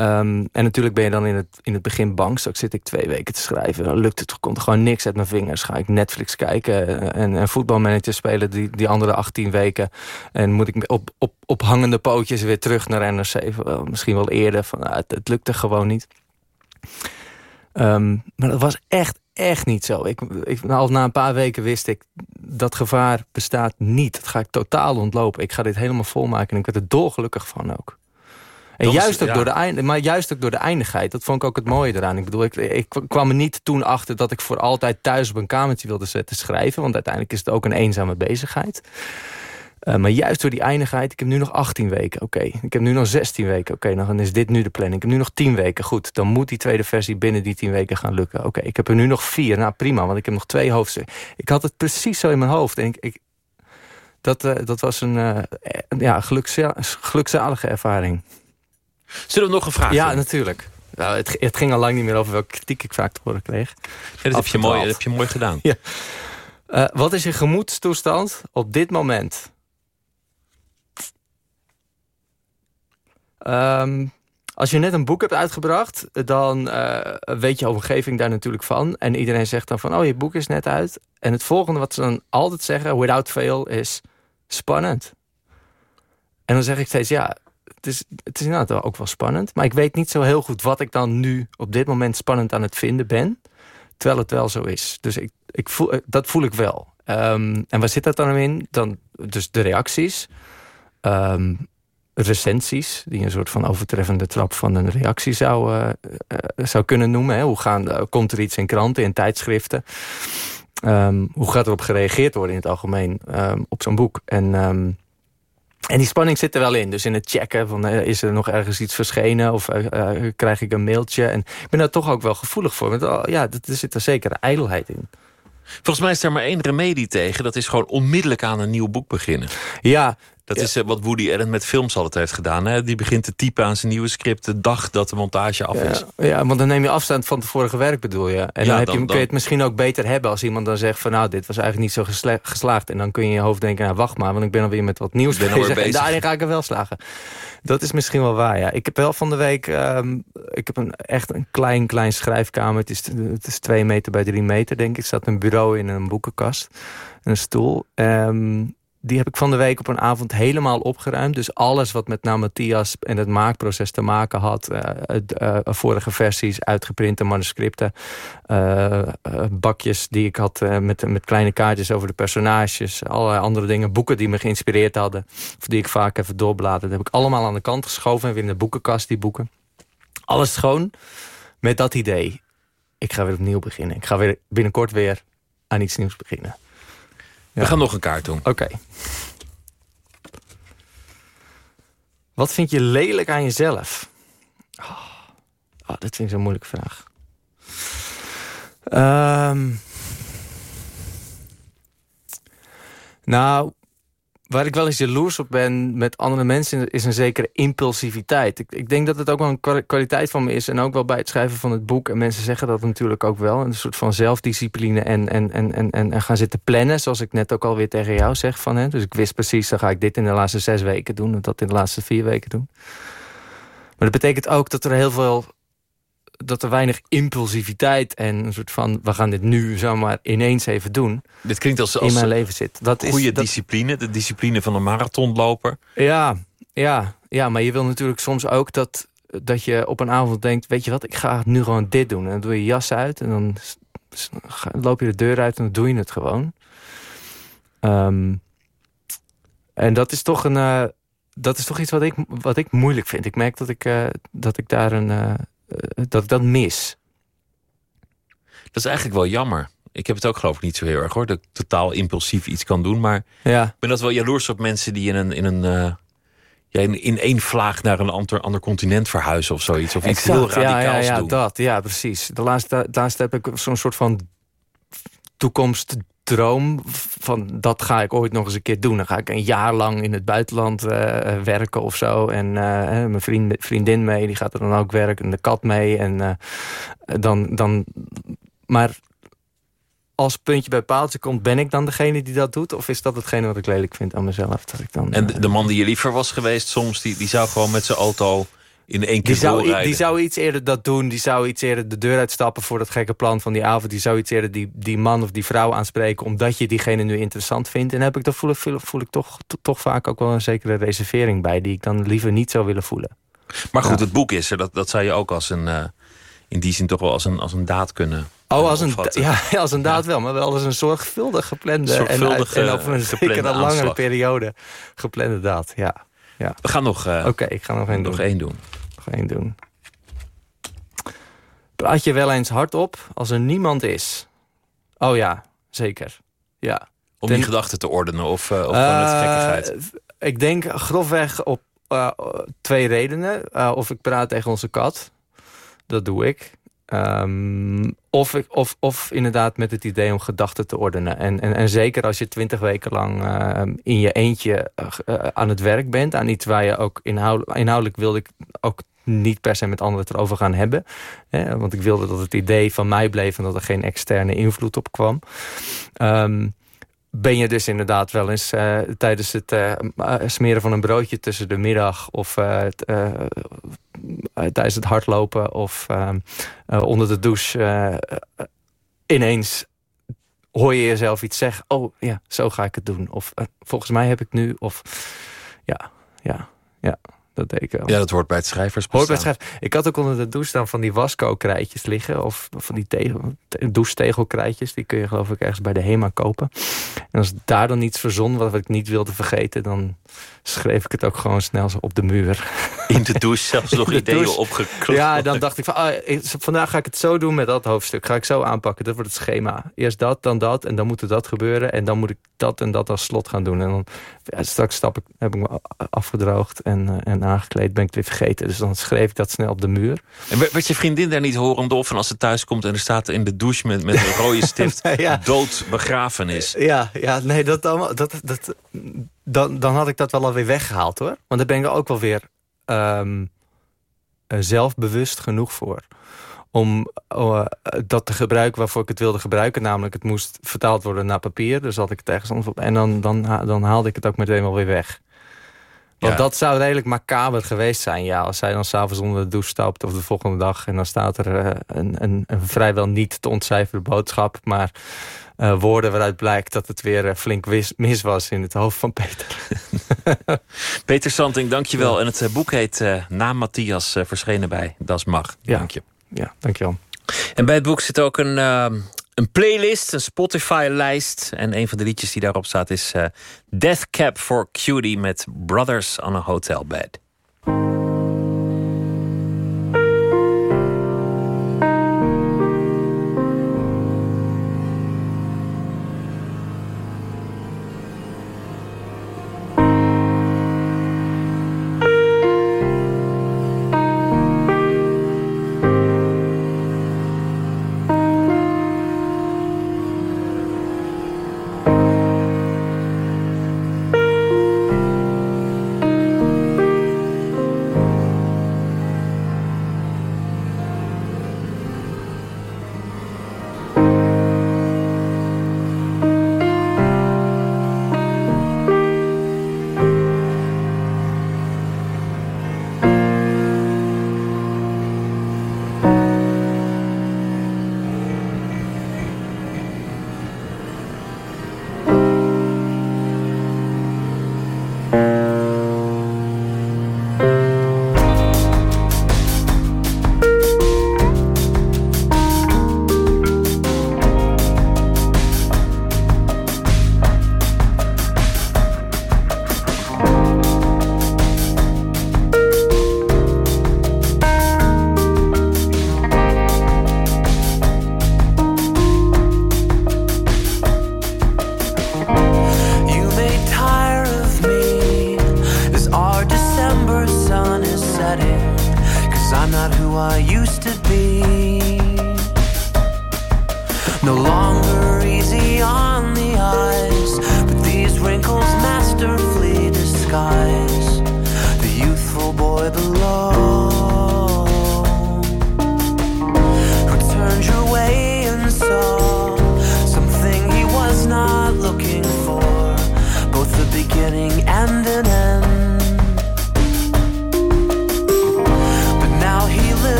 Um, en natuurlijk ben je dan in het, in het begin bang. Straks zit ik twee weken te schrijven. Dan lukt het, komt er gewoon niks uit mijn vingers. Ga ik Netflix kijken en, en voetbalmanager spelen die, die andere 18 weken. En moet ik op, op, op hangende pootjes weer terug naar NRC. Misschien wel eerder. Van, nou, het, lukte gewoon niet. Um, maar dat was echt, echt niet zo. Ik, ik, al na een paar weken wist ik, dat gevaar bestaat niet. Dat ga ik totaal ontlopen. Ik ga dit helemaal volmaken en ik werd er dolgelukkig van ook. En dat juist, is, ook ja. door de eind, maar juist ook door de eindigheid. Dat vond ik ook het mooie eraan. Ik bedoel, ik, ik kwam er niet toen achter dat ik voor altijd thuis op een kamertje wilde zetten schrijven. Want uiteindelijk is het ook een eenzame bezigheid. Uh, maar juist door die eindigheid, ik heb nu nog 18 weken, oké. Okay. Ik heb nu nog 16 weken, oké. Okay. Dan is dit nu de planning. Ik heb nu nog 10 weken, goed. Dan moet die tweede versie binnen die 10 weken gaan lukken. Oké, okay. ik heb er nu nog vier. Nou, prima, want ik heb nog twee hoofdstukken. Ik had het precies zo in mijn hoofd. En ik, ik dat, uh, dat was een uh, ja, gelukzalige ervaring. Zullen we nog een vraag Ja, doen? natuurlijk. Nou, het, het, ging al lang niet meer over welke kritiek ik vaak te horen kreeg. Ja, dat, heb je mooi, dat heb je mooi gedaan. Ja. Uh, wat is je gemoedstoestand op dit moment? Um, als je net een boek hebt uitgebracht, dan uh, weet je omgeving daar natuurlijk van. En iedereen zegt dan van, oh, je boek is net uit. En het volgende wat ze dan altijd zeggen, without fail, is spannend. En dan zeg ik steeds, ja, het is, het is inderdaad ook wel spannend. Maar ik weet niet zo heel goed wat ik dan nu op dit moment spannend aan het vinden ben. Terwijl het wel zo is. Dus ik, ik voel, dat voel ik wel. Um, en waar zit dat dan in? Dan, dus de reacties. Um, recensies, die een soort van overtreffende trap van een reactie zou, uh, uh, zou kunnen noemen. Hè? Hoe gaan, komt er iets in kranten, in tijdschriften? Um, hoe gaat erop gereageerd worden in het algemeen op zo'n boek? En, en die spanning zit er wel in. Dus in het checken van is er nog ergens iets verschenen of krijg ik een mailtje? En ik ben daar toch ook wel gevoelig voor. Want ja, er zit er zeker ijdelheid in. Volgens mij is er maar één remedie tegen. Dat is gewoon onmiddellijk aan een nieuw boek beginnen. Ja. Dat ja. is uh, wat Woody Allen met films altijd heeft gedaan. Hè? Die begint te typen aan zijn nieuwe script de dag dat de montage af is. Ja, ja want dan neem je afstand van het vorige werk bedoel je. En ja, dan, heb dan, je, kun je het misschien ook beter hebben als iemand dan zegt van nou dit was eigenlijk niet zo gesla geslaagd. En dan kun je in je hoofd denken nou wacht maar want ik ben alweer met wat nieuws ben bezig. bezig. En daarin ga ik er wel slagen. Dat is misschien wel waar, ja. Ik heb wel van de week... Um, ik heb een, echt een klein, klein schrijfkamer. Het is, het is twee meter bij drie meter, denk ik. Er staat een bureau in en een boekenkast. En een stoel. Um, die heb ik van de week op een avond helemaal opgeruimd. Dus alles wat met nou Matthias en het maakproces te maken had. Uh, uh, vorige versies, uitgeprinte manuscripten. Bakjes die ik had met, met kleine kaartjes over de personages. Allerlei andere dingen. Boeken die me geïnspireerd hadden. Of die ik vaak even doorbladerde. Dat heb ik allemaal aan de kant geschoven. En weer in de boekenkast, die boeken. Alles schoon. Met dat idee. Ik ga weer opnieuw beginnen. Ik ga weer binnenkort weer aan iets nieuws beginnen. We gaan nog een kaart doen. Oké. Wat vind je lelijk aan jezelf? Oh, oh, dat vind ik zo'n moeilijke vraag. Ehm, nou, waar ik wel eens jaloers op ben met andere mensen... is een zekere impulsiviteit. Ik, ik denk dat het ook wel een kwaliteit van me is... en ook wel bij het schrijven van het boek. En mensen zeggen dat natuurlijk ook wel. Een soort van zelfdiscipline en, en, en, en, en gaan zitten plannen... zoals ik net ook alweer tegen jou zeg. Van, hè. Dus ik wist precies, dan ga ik dit in de laatste zes weken doen... en dat in de laatste vier weken doen. Maar dat betekent ook dat er heel veel dat er weinig impulsiviteit en een soort van... we gaan dit nu zomaar ineens even doen... Dit klinkt als, als in mijn leven zit. Dat goede is, discipline, de discipline van een marathonloper. Ja, ja, ja, maar je wil natuurlijk soms ook dat, dat je op een avond denkt... weet je wat, ik ga nu gewoon dit doen. En dan doe je jas uit en dan loop je de deur uit en dan doe je het gewoon. Um, en dat is toch een... Uh, dat is toch iets wat ik, wat ik moeilijk vind. Ik merk dat ik, uh, dat ik daar een, uh, eh, dat ik dat mis. Dat is eigenlijk wel jammer. Ik heb het ook geloof ik niet zo heel erg hoor. Dat ik totaal impulsief iets kan doen. Maar ja. ik ben dat wel jaloers op mensen die in een, in een uh, ja, in, in één vlaag naar een ander, ander continent verhuizen of zoiets. Of iets heel radicaals ja, ja, ja, doen. Dat, ja, precies. De laatste, de laatste heb ik zo'n soort van toekomst droom van dat ga ik ooit nog eens een keer doen. Dan ga ik een jaar lang in het buitenland uh, werken of zo. En uh, mijn vriend, vriendin mee, die gaat er dan ook werken. En de kat mee. En uh, dan, dan... Maar als puntje bij paaltje komt, ben ik dan degene die dat doet? Of is dat hetgene wat ik lelijk vind aan mezelf? Dat ik dan, en de, de man die je liever was geweest soms, die, die zou gewoon met zijn auto in één keer die zou, die zou iets eerder dat doen. Die zou iets eerder de deur uitstappen voor dat gekke plan van die avond. Die zou iets eerder die, die man of die vrouw aanspreken... omdat je diegene nu interessant vindt. En heb ik, dan voel, voel, voel ik toch, toch vaak ook wel een zekere reservering bij... die ik dan liever niet zou willen voelen. Maar goed, het boek is er. Dat, dat zou je ook als een... Uh, in die zin toch wel als een, als een daad kunnen Oh, als een, ja, als een daad wel, maar wel als een zorgvuldig geplande... Zorgvuldige, en, en over een zekere langere periode geplande daad, ja. ja. We gaan nog, uh, Oké, ik ga nog één nog doen. één doen nog doen. Praat je wel eens hardop als er niemand is? Oh ja, zeker. Ja. Om die gedachten te ordenen of, uh, of uh, met gekkigheid? Ik denk grofweg op uh, twee redenen. of ik praat tegen onze kat. Dat doe ik. Um, of, ik, of, of inderdaad met het idee om gedachten te ordenen. En, en, en zeker als je twintig weken lang uh, in je eentje uh, aan het werk bent... aan iets waar je ook inhoudelijk, inhoudelijk wilde ik ook niet per se met anderen het erover gaan hebben. Hè, want ik wilde dat het idee van mij bleef... en dat er geen externe invloed op kwam. Um, ben je dus inderdaad wel eens uh, tijdens het uh, smeren van een broodje tussen de middag... of tijdens het hardlopen of ehm, onder de douche... ineens hoor je jezelf iets zeggen. Oh ja, zo ga ik het doen. Of volgens mij heb ik nu... Of ja, ja, ja. Dat. Ja, dat hoort bij het schrijvers. Hoort bij het schrijvers. Ik had ook onder de douche dan van die wasco-krijtjes liggen. Of van die tegel, douchetegelkrijtjes. Die kun je geloof ik ergens bij de HEMA kopen. En als daar dan iets verzon wat ik niet wilde vergeten... dan schreef ik het ook gewoon snel op de muur. In de douche zelfs nog ideeën opgeklopt. Ja, dan dacht ik van... Oh, vandaag ga ik het zo doen met dat hoofdstuk. Ga ik zo aanpakken. Dat wordt het schema. Eerst dat, dan dat. En dan moet er dat gebeuren. En dan moet ik dat en dat als slot gaan doen. En dan ja, straks stap ik, heb ik me afgedroogd en, en aangekleed. Ben ik het weer vergeten. Dus dan schreef ik dat snel op de muur. En werd je vriendin daar niet horend of? En als ze thuis komt en er staat in de douche met, met een rode stift... ja. dood begrafenis. Ja, ja nee, dat, dat, dat, dan, dan had ik dat wel alweer weggehaald hoor. Want daar ben ik ook wel weer um, zelfbewust genoeg voor. Om uh, dat te gebruiken waarvoor ik het wilde gebruiken. Namelijk het moest vertaald worden naar papier. Dus had ik het ergens op. En dan, dan, dan haalde ik het ook meteen wel weer weg. Want dat zou redelijk macaber geweest zijn. Ja, als zij dan s'avonds onder de douche stapt of de volgende dag... en dan staat er uh, een, een, een, vrijwel niet te ontcijferen boodschap... maar uh, woorden waaruit blijkt dat het weer uh, flink mis was in het hoofd van Peter. Peter Santing, dankjewel. Ja. En het boek heet Na Matthias, verschenen bij Das Mag. Dank je. Ja, dankjewel. En bij het boek zit ook een, een playlist, een Spotify-lijst. En een van de liedjes die daarop staat is uh, Death Cab for Cutie met Brothers on a Hotel Bed.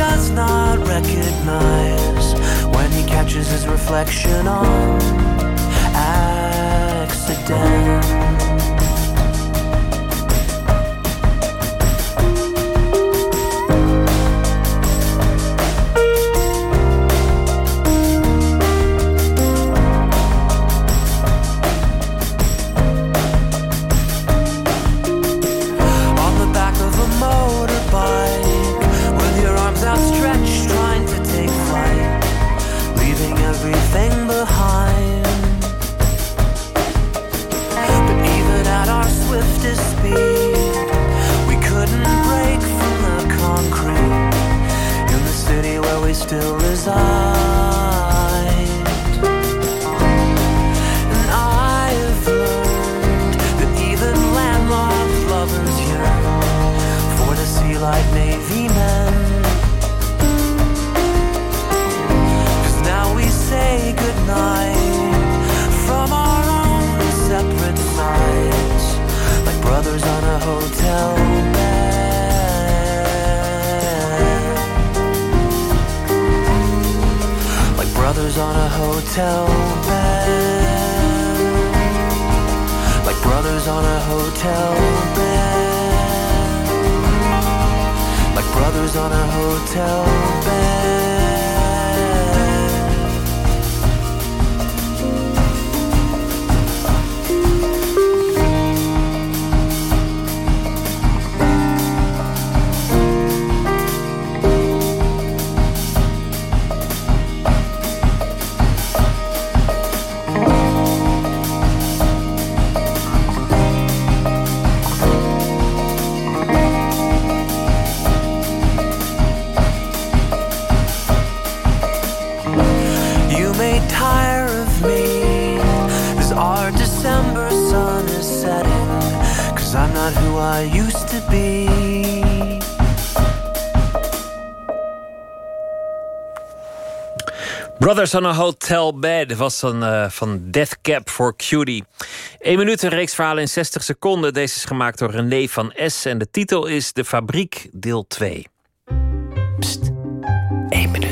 Does not recognize when he catches his reflection on accident. Brothers on a Hotel Bed was dan eh, van Death Cab for Cutie. Eén minuut, een reeks verhalen in 60 seconden. Deze is gemaakt door René van S. En de titel is De Fabriek, deel 2. Pst, één minuut.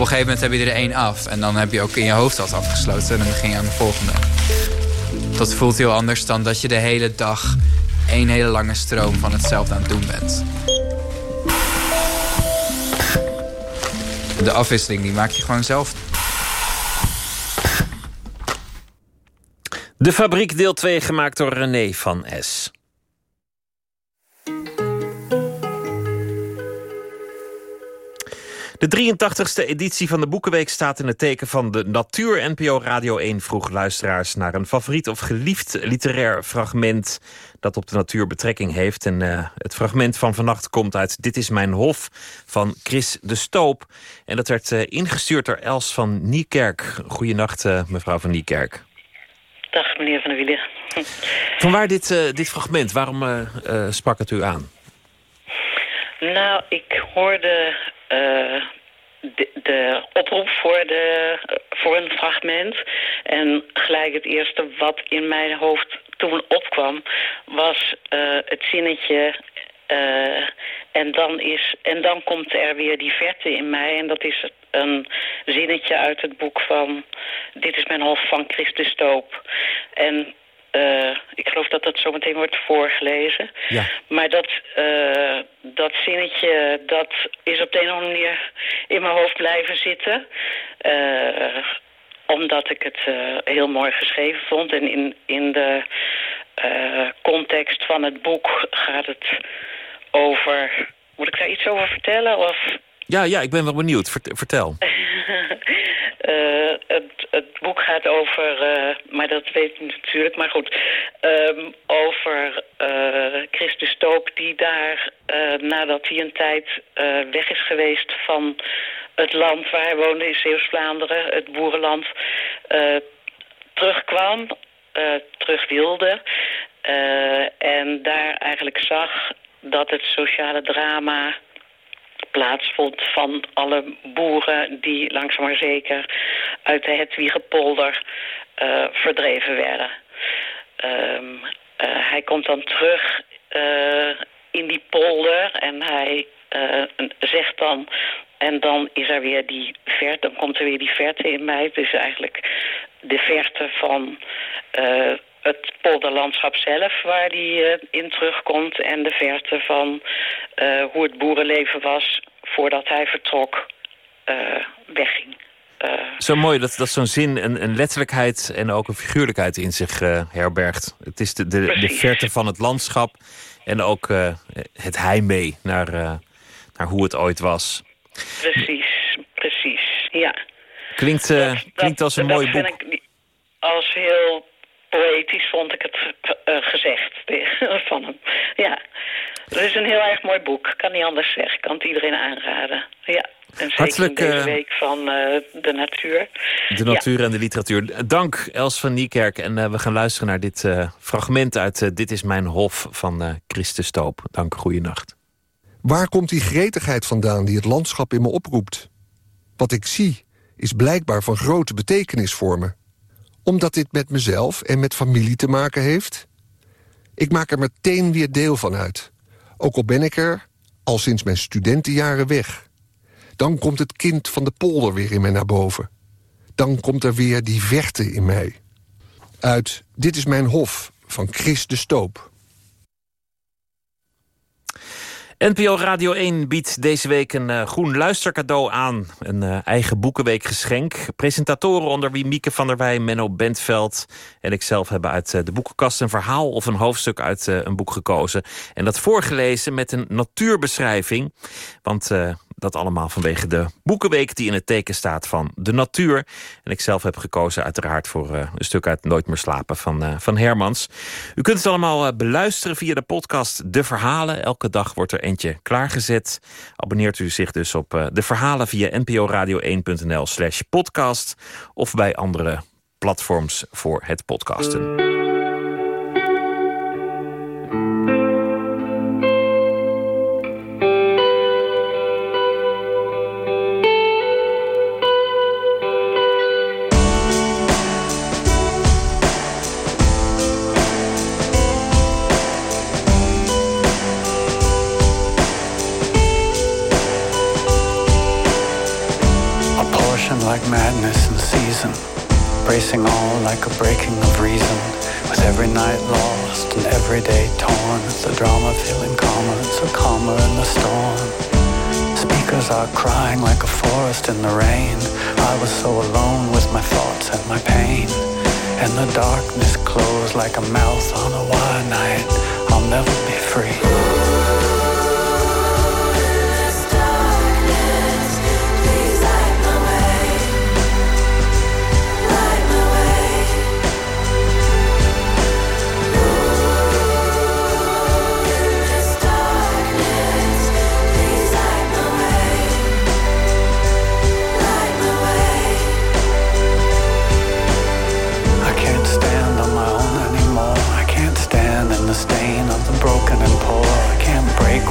Een gegeven moment heb je er één af. En dan heb je ook in je hoofd dat afgesloten. En dan begin je aan de volgende. Dat voelt heel anders dan dat je de hele dag één hele lange stroom van hetzelfde aan het doen bent. De afwisseling die maak je gewoon zelf. De Fabriek, deel 2, gemaakt door René van S. De 83ste editie van de Boekenweek staat in het teken van de natuur. NPO Radio 1 vroeg luisteraars naar een favoriet of geliefd literair fragment dat op de natuur betrekking heeft. En uh, het fragment van vannacht komt uit Dit is mijn hof van Chris de Stoop. En dat werd uh, ingestuurd door Els van Niekerk. Goedenacht, uh, mevrouw van Niekerk. Dag, meneer Van der Wielen. Vanwaar dit, dit fragment? Waarom sprak het u aan? Nou, ik hoorde uh, de, oproep voor, de, voor een fragment. En gelijk het eerste wat in mijn hoofd toen opkwam... was uh, het zinnetje... Uh, en, dan is, en dan komt er weer die verte in mij. En dat is een zinnetje uit het boek van... Dit is mijn hof van Christus Stoop. En uh, ik geloof dat dat zometeen wordt voorgelezen. Ja. Maar dat, uh, dat zinnetje, dat is op de een of andere manier in mijn hoofd blijven zitten. Uh, omdat ik het heel mooi geschreven vond. En in, in de context van het boek gaat het over... Moet ik daar iets over vertellen? Of... Ja, ja, ik ben wel benieuwd. Vertel. Uh, het, het, boek gaat over, uh, maar dat weet ik natuurlijk, maar goed, um, over uh, Christus Stoop die daar, nadat hij een tijd weg is geweest van het land waar hij woonde in Zeeuws-Vlaanderen, het boerenland, terugkwam, terug wilde en daar eigenlijk zag dat het sociale drama plaatsvond van alle boeren die langzaam maar zeker uit de Hetwiegepolder uh, verdreven werden. Um, uh, hij komt dan terug uh, in die polder en hij zegt dan... En dan is er weer die verte, dan komt er weer die verte in mij. Dus eigenlijk de verte van het polderlandschap zelf waar die uh, in terugkomt... en de verte van uh, hoe het boerenleven was voordat hij vertrok, uh, wegging. Zo mooi dat, dat zo'n zin een, een, letterlijkheid en ook een figuurlijkheid in zich herbergt. Het is de, de, de, verte van het landschap en ook het heimwee naar, naar hoe het ooit was. Precies, precies, ja. Klinkt, dat, klinkt als een mooi boek. Ik als heel poëtisch vond ik het uh, gezegd van hem. Ja, het is een heel erg mooi boek. Kan niet anders zeggen. Ik kan het iedereen aanraden. Ja. En Hartelijk, deze eh, week van uh, de natuur. De natuur en de literatuur. Dank Els van Niekerk. En we gaan luisteren naar dit fragment uit Dit is mijn hof van Christus Stoop. Dank, goeienacht. Waar komt die gretigheid vandaan die het landschap in me oproept? Wat ik zie is blijkbaar van grote betekenis voor me omdat dit met mezelf en met familie te maken heeft? Ik maak er meteen weer deel van uit. Ook al ben ik er, al sinds mijn studentenjaren weg. Dan komt het kind van de polder weer in mij naar boven. Dan komt er weer die verte in mij. Uit Dit is mijn hof van Chris de Stoop. NPO Radio 1 biedt deze week een uh, groen luistercadeau aan. Een uh, eigen boekenweekgeschenk. Presentatoren onder wie Mieke van der Wij, Menno Bentveld... en ikzelf hebben uit uh, de boekenkast een verhaal of een hoofdstuk uit een boek gekozen. En dat voorgelezen met een natuurbeschrijving. Want dat allemaal vanwege de Boekenweek die in het teken staat van de natuur. En ik zelf heb gekozen uiteraard voor uh, een stuk uit Nooit meer slapen van, uh, van Hermans. U kunt het allemaal uh, beluisteren via de podcast De Verhalen. Elke dag wordt er eentje klaargezet. Abonneert u zich dus op De Verhalen via nporadio1.nl slash podcast... of bij andere platforms voor het podcasten. Bracing all like a breaking of reason. With every night lost and every day torn. The drama feeling calmer, so calmer in the storm. Speakers are crying like a forest in the rain. I was so alone with my thoughts and my pain. And the darkness closed like a mouth on a wide night. I'll never be free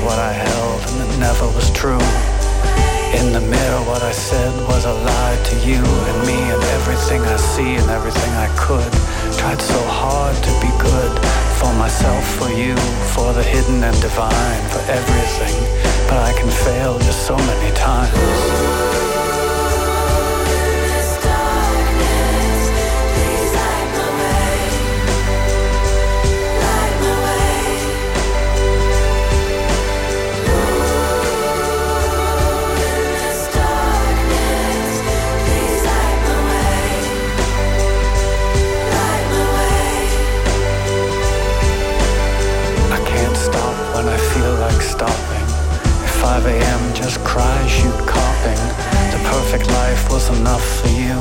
what I held and it never was true. In the mirror, what I said was a lie to you and me and everything I see and everything I could. Tried so hard to be good for myself, for you, for the hidden and divine, for everything. But I can fail just so many times. 5 a.m., just cry, shoot coughing. The perfect life was enough for you,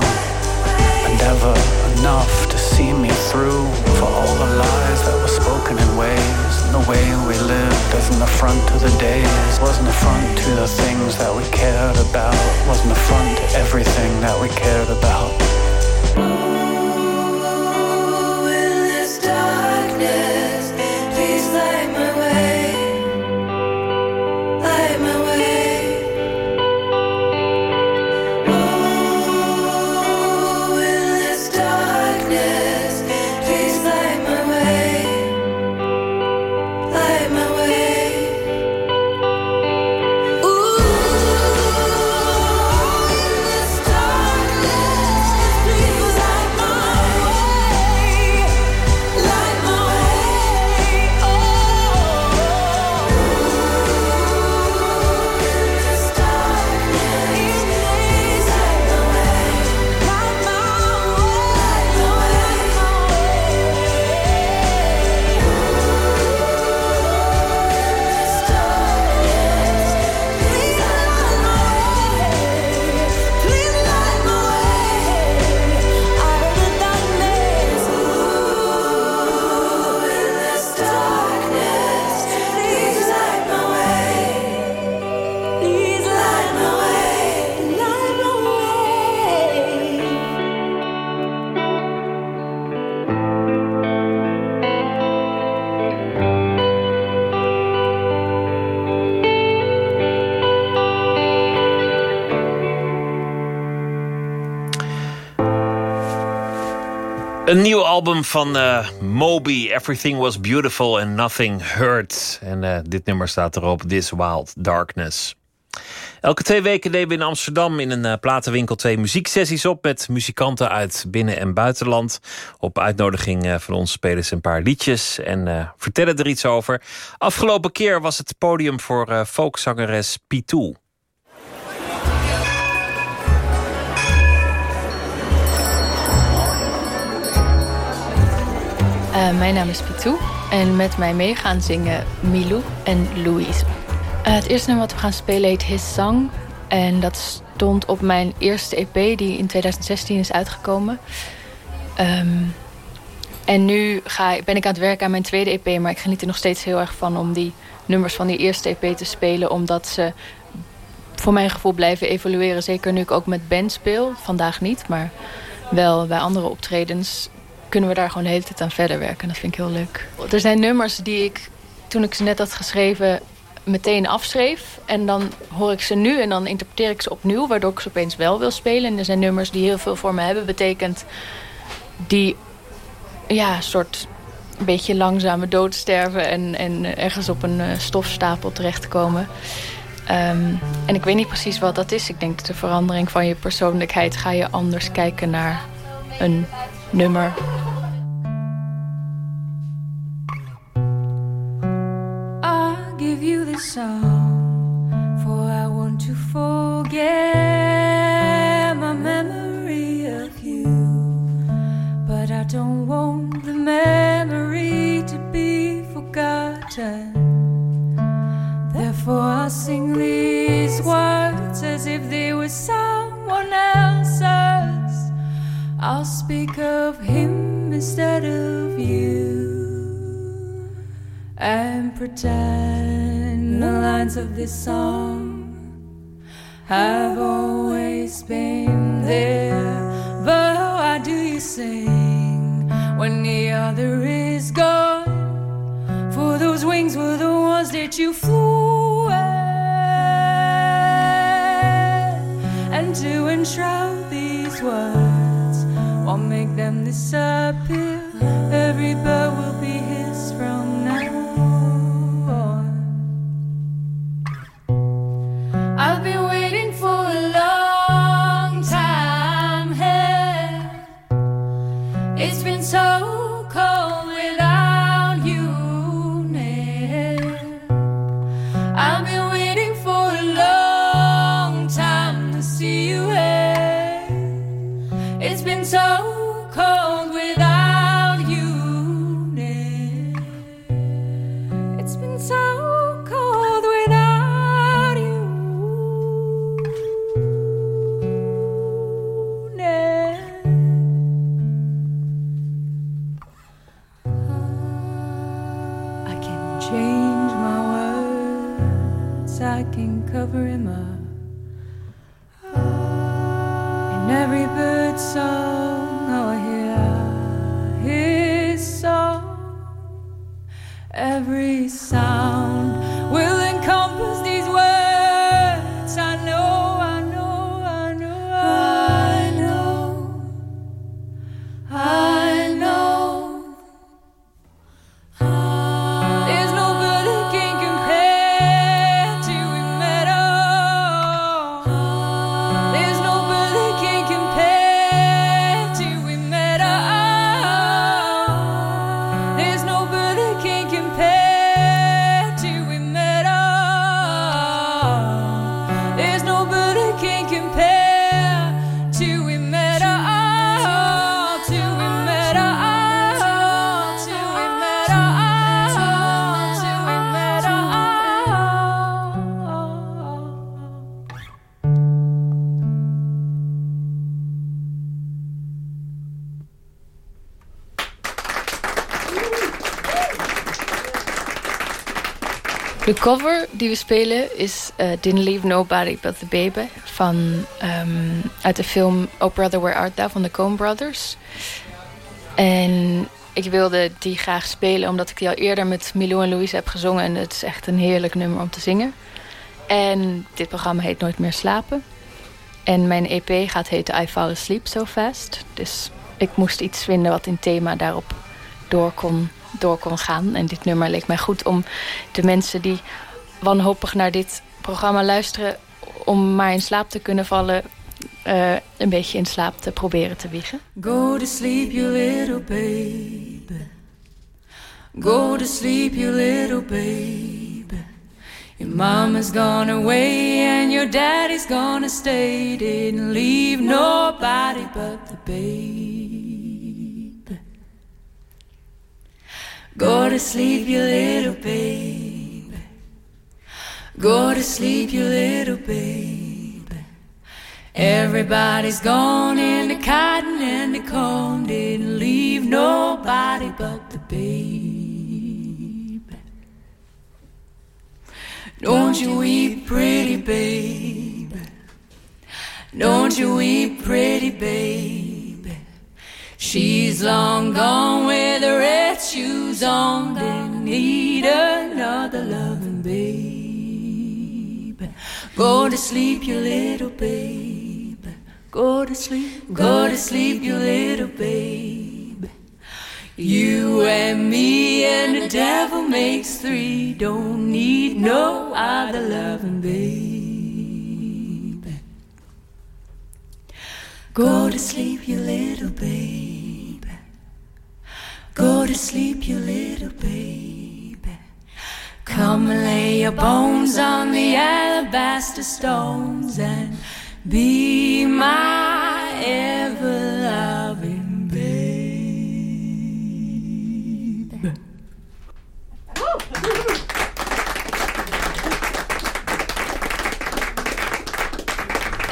but never enough to see me through. For all the lies that were spoken in ways, and the way we lived as an affront to the days. Wasn't affront to the things that we cared about, wasn't affront to everything that we cared about. Een nieuw album van uh, Moby. Everything was beautiful and nothing hurt. En uh, dit nummer staat erop. This Wild Darkness. Elke twee weken nemen we in Amsterdam in een uh, platenwinkel twee muzieksessies op met muzikanten uit binnen- en buitenland. Op uitnodiging van ons spelen ze een paar liedjes en vertellen er iets over. Afgelopen keer was het podium voor folkzangeres Pitou. Mijn naam is Pitou en met mij mee gaan zingen Milou en Louise. Uh, het eerste nummer wat we gaan spelen heet His Song. En dat stond op mijn eerste EP die in 2016 is uitgekomen. Um, en nu ben ik aan het werken aan mijn tweede EP... maar ik geniet er nog steeds heel erg van om die nummers van die eerste EP te spelen... omdat ze voor mijn gevoel blijven evolueren. Zeker nu ik ook met band speel. Vandaag niet, maar wel bij andere optredens kunnen we daar gewoon de hele tijd aan verder werken. Dat vind ik heel leuk. Er zijn nummers die ik, toen ik ze net had geschreven, meteen afschreef. En dan hoor ik ze nu en dan interpreteer ik ze opnieuw... waardoor ik ze opeens wel wil spelen. En er zijn nummers die heel veel voor me hebben betekend... die ja, een soort een beetje langzame dood sterven... en, en ergens op een uh, stofstapel terechtkomen. Um, en ik weet niet precies wat dat is. Ik denk dat de verandering van je persoonlijkheid... ga je anders kijken naar een nummer. stocking cover him up. Cover die we spelen is eh, Didn't Leave Nobody But The Baby... Van, ehm, uit de film Oh Brother Where Art Thou van de Coen Brothers. En ik wilde die graag spelen omdat ik die al eerder met Milou en Louise heb gezongen. En het is echt een heerlijk nummer om te zingen. En dit programma heet Nooit meer slapen. En mijn EP gaat heten I Fall Asleep So Fast. Dus ik moest iets vinden wat in thema daarop door kon, door kon gaan. En dit nummer leek mij goed om de mensen die wanhopig naar dit programma luisteren... om maar in slaap te kunnen vallen... eh, een beetje in slaap te proberen te wiegen. Go to sleep, you little baby. Go to sleep, you little baby. Your mama's gone away and your daddy's gonna stay. Didn't leave nobody but the baby. Go to sleep, you little baby. Go to sleep, you little baby. Everybody's gone in the cotton and the comb. Didn't leave nobody but the baby. Don't you weep, pretty baby. Don't you weep, pretty baby. She's long gone with the red shoes on. Didn't need another loving baby. Go to sleep, you little baby. Go to sleep, go to sleep, you little baby. You and me and the devil makes three. Don't need no other loving baby. Go to sleep, you little baby. Go to sleep, you little baby. Come and lay your bones on the alabaster stones and be my ever loving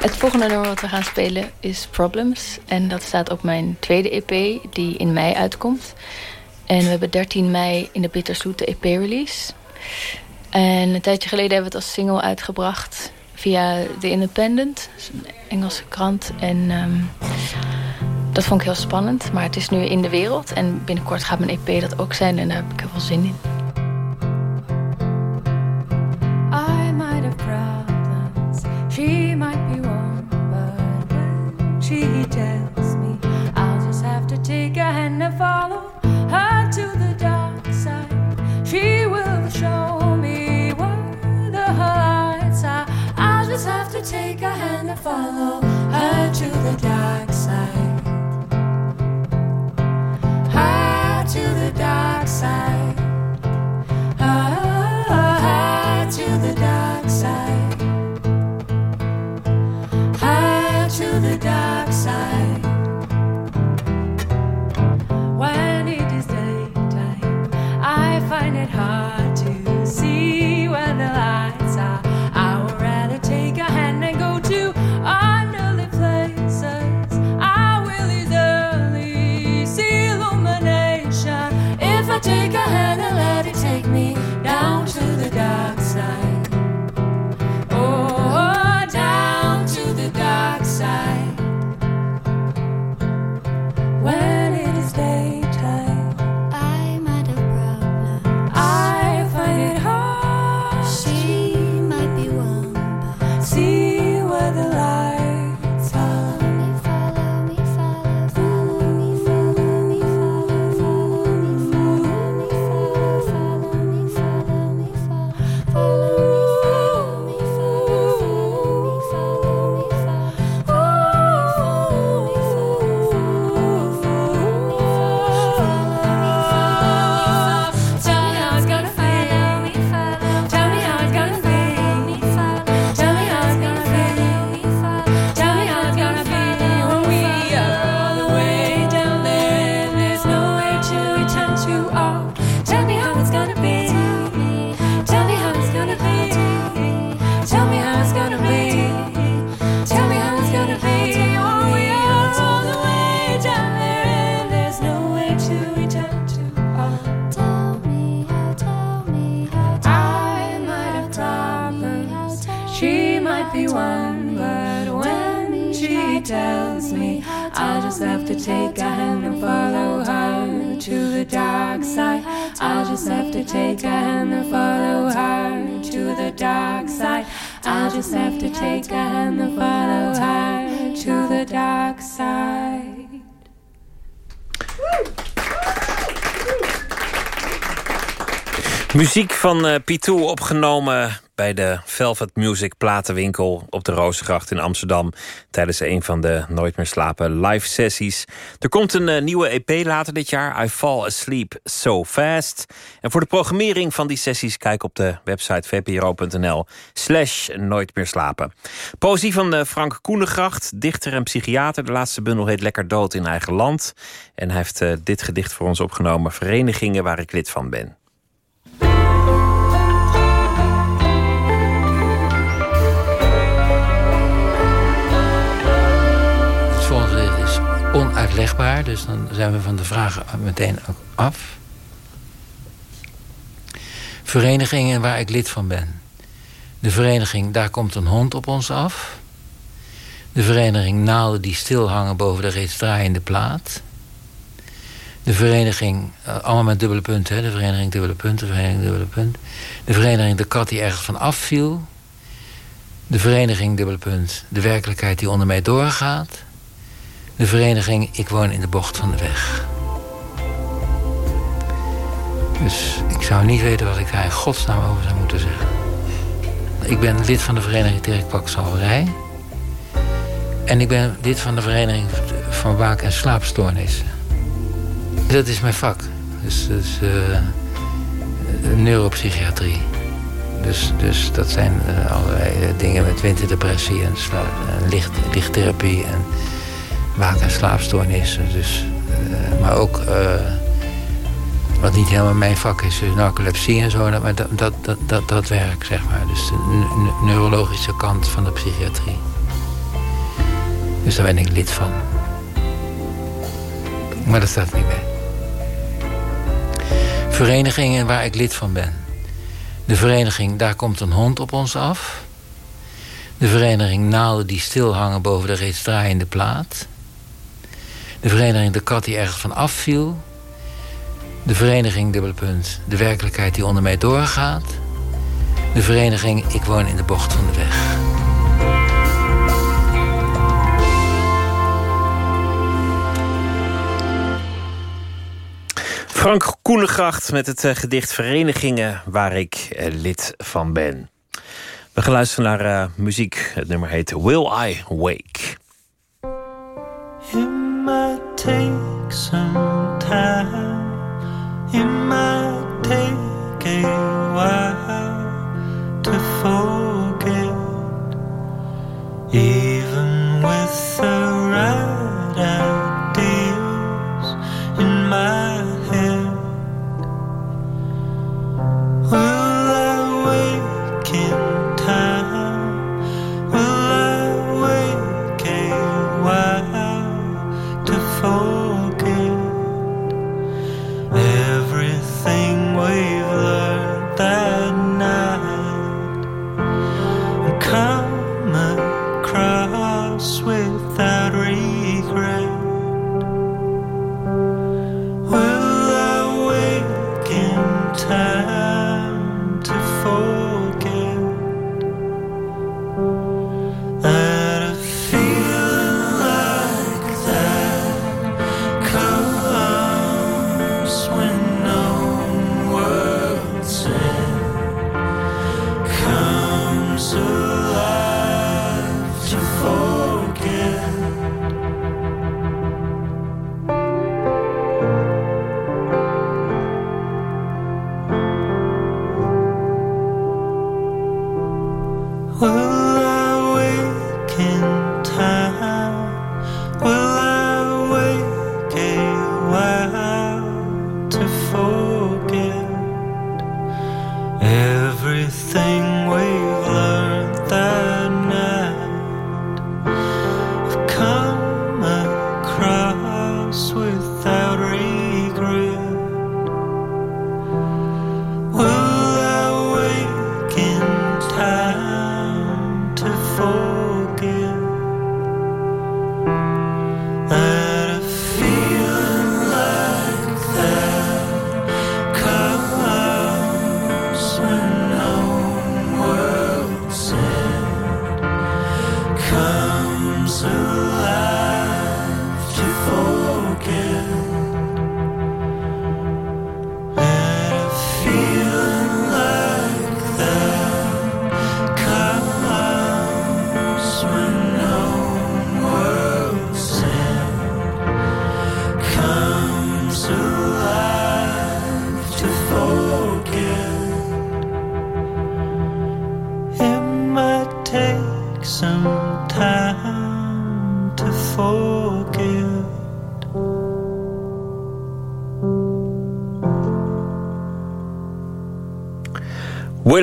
Het volgende nummer wat we gaan spelen is Problems. En dat staat op mijn tweede EP, die in mei uitkomt. En we hebben 13 mei in de Bitterzoet de EP-release. En een tijdje geleden hebben we het als single uitgebracht via The Independent. Een Engelse krant. En ehm, dat vond ik heel spannend. Maar het is nu in de wereld. En binnenkort gaat mijn EP dat ook zijn. En daar heb ik heel veel zin in. Follow her to the dark side. Her to the dark side. Muziek van eh Pitou opgenomen bij de Velvet Music platenwinkel op de Rozengracht in Amsterdam tijdens een van de Nooit meer slapen live sessies. Er komt een eh, nieuwe EP later dit jaar, I Fall Asleep So Fast. En voor de programmering van die sessies kijk op de website vpro.nl slash Nooit meer slapen. Poëzie van eh, Frank Koenegracht, dichter en psychiater. De laatste bundel heet Lekker dood in eigen land. En hij heeft dit gedicht voor ons opgenomen, Verenigingen waar ik lid van ben. Onuitlegbaar, dus dan zijn we van de vragen meteen ook af. Verenigingen waar ik lid van ben. De vereniging Daar komt een hond op ons af. De vereniging Naalden die stilhangen boven de reeds draaiende plaat. De vereniging, eh, allemaal met dubbele punten, hè? de vereniging dubbele punt, de vereniging dubbele punt. De vereniging De kat die ergens van afviel. De vereniging dubbele punt, de werkelijkheid die onder mij doorgaat. De vereniging Ik woon in de bocht van de weg. Dus ik zou niet weten wat ik daar in godsnaam over zou moeten zeggen. Ik ben lid van de vereniging tegen kwakzalverij. En ik ben lid van de vereniging van waak- en slaapstoornissen. Dat is mijn vak. Dus, dus eh, neuropsychiatrie. Dus, dus dat zijn eh, allerlei dingen met winterdepressie en, en licht, lichttherapie en waak- en slaapstoornissen. Dus, eh, maar ook eh, wat niet helemaal mijn vak is, dus narcolepsie en zo. Maar dat, dat, dat, dat, dat werk, zeg maar. Dus de ne- ne- neurologische kant van de psychiatrie. Dus daar ben ik lid van. Maar dat staat niet bij. Verenigingen waar ik lid van ben. De vereniging Daar komt een hond op ons af. De vereniging Naalden die stilhangen boven de reeds draaiende plaat. De vereniging De kat die ergens van afviel. De vereniging dubbele punt, De werkelijkheid die onder mij doorgaat. De vereniging Ik woon in de bocht van de weg. Frank Koenegracht met het eh, gedicht Verenigingen waar ik eh, lid van ben. We gaan luisteren naar uh, muziek. Het nummer heet Will I Wake. It might take some time. It might take a while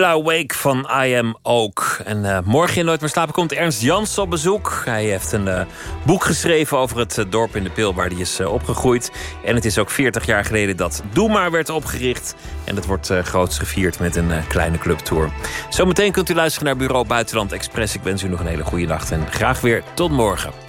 Will I Wake van I Am Ook. En eh, morgen in Nooit meer slapen komt Ernst Jans op bezoek. Hij heeft een eh, boek geschreven over het eh, dorp in de Pil waar hij is opgegroeid. En het is ook 40 jaar geleden dat Doe Maar werd opgericht. En het wordt groots gevierd met een kleine clubtour. Zometeen kunt u luisteren naar Bureau Buitenland Express. Ik wens u nog een hele goede nacht en graag weer tot morgen.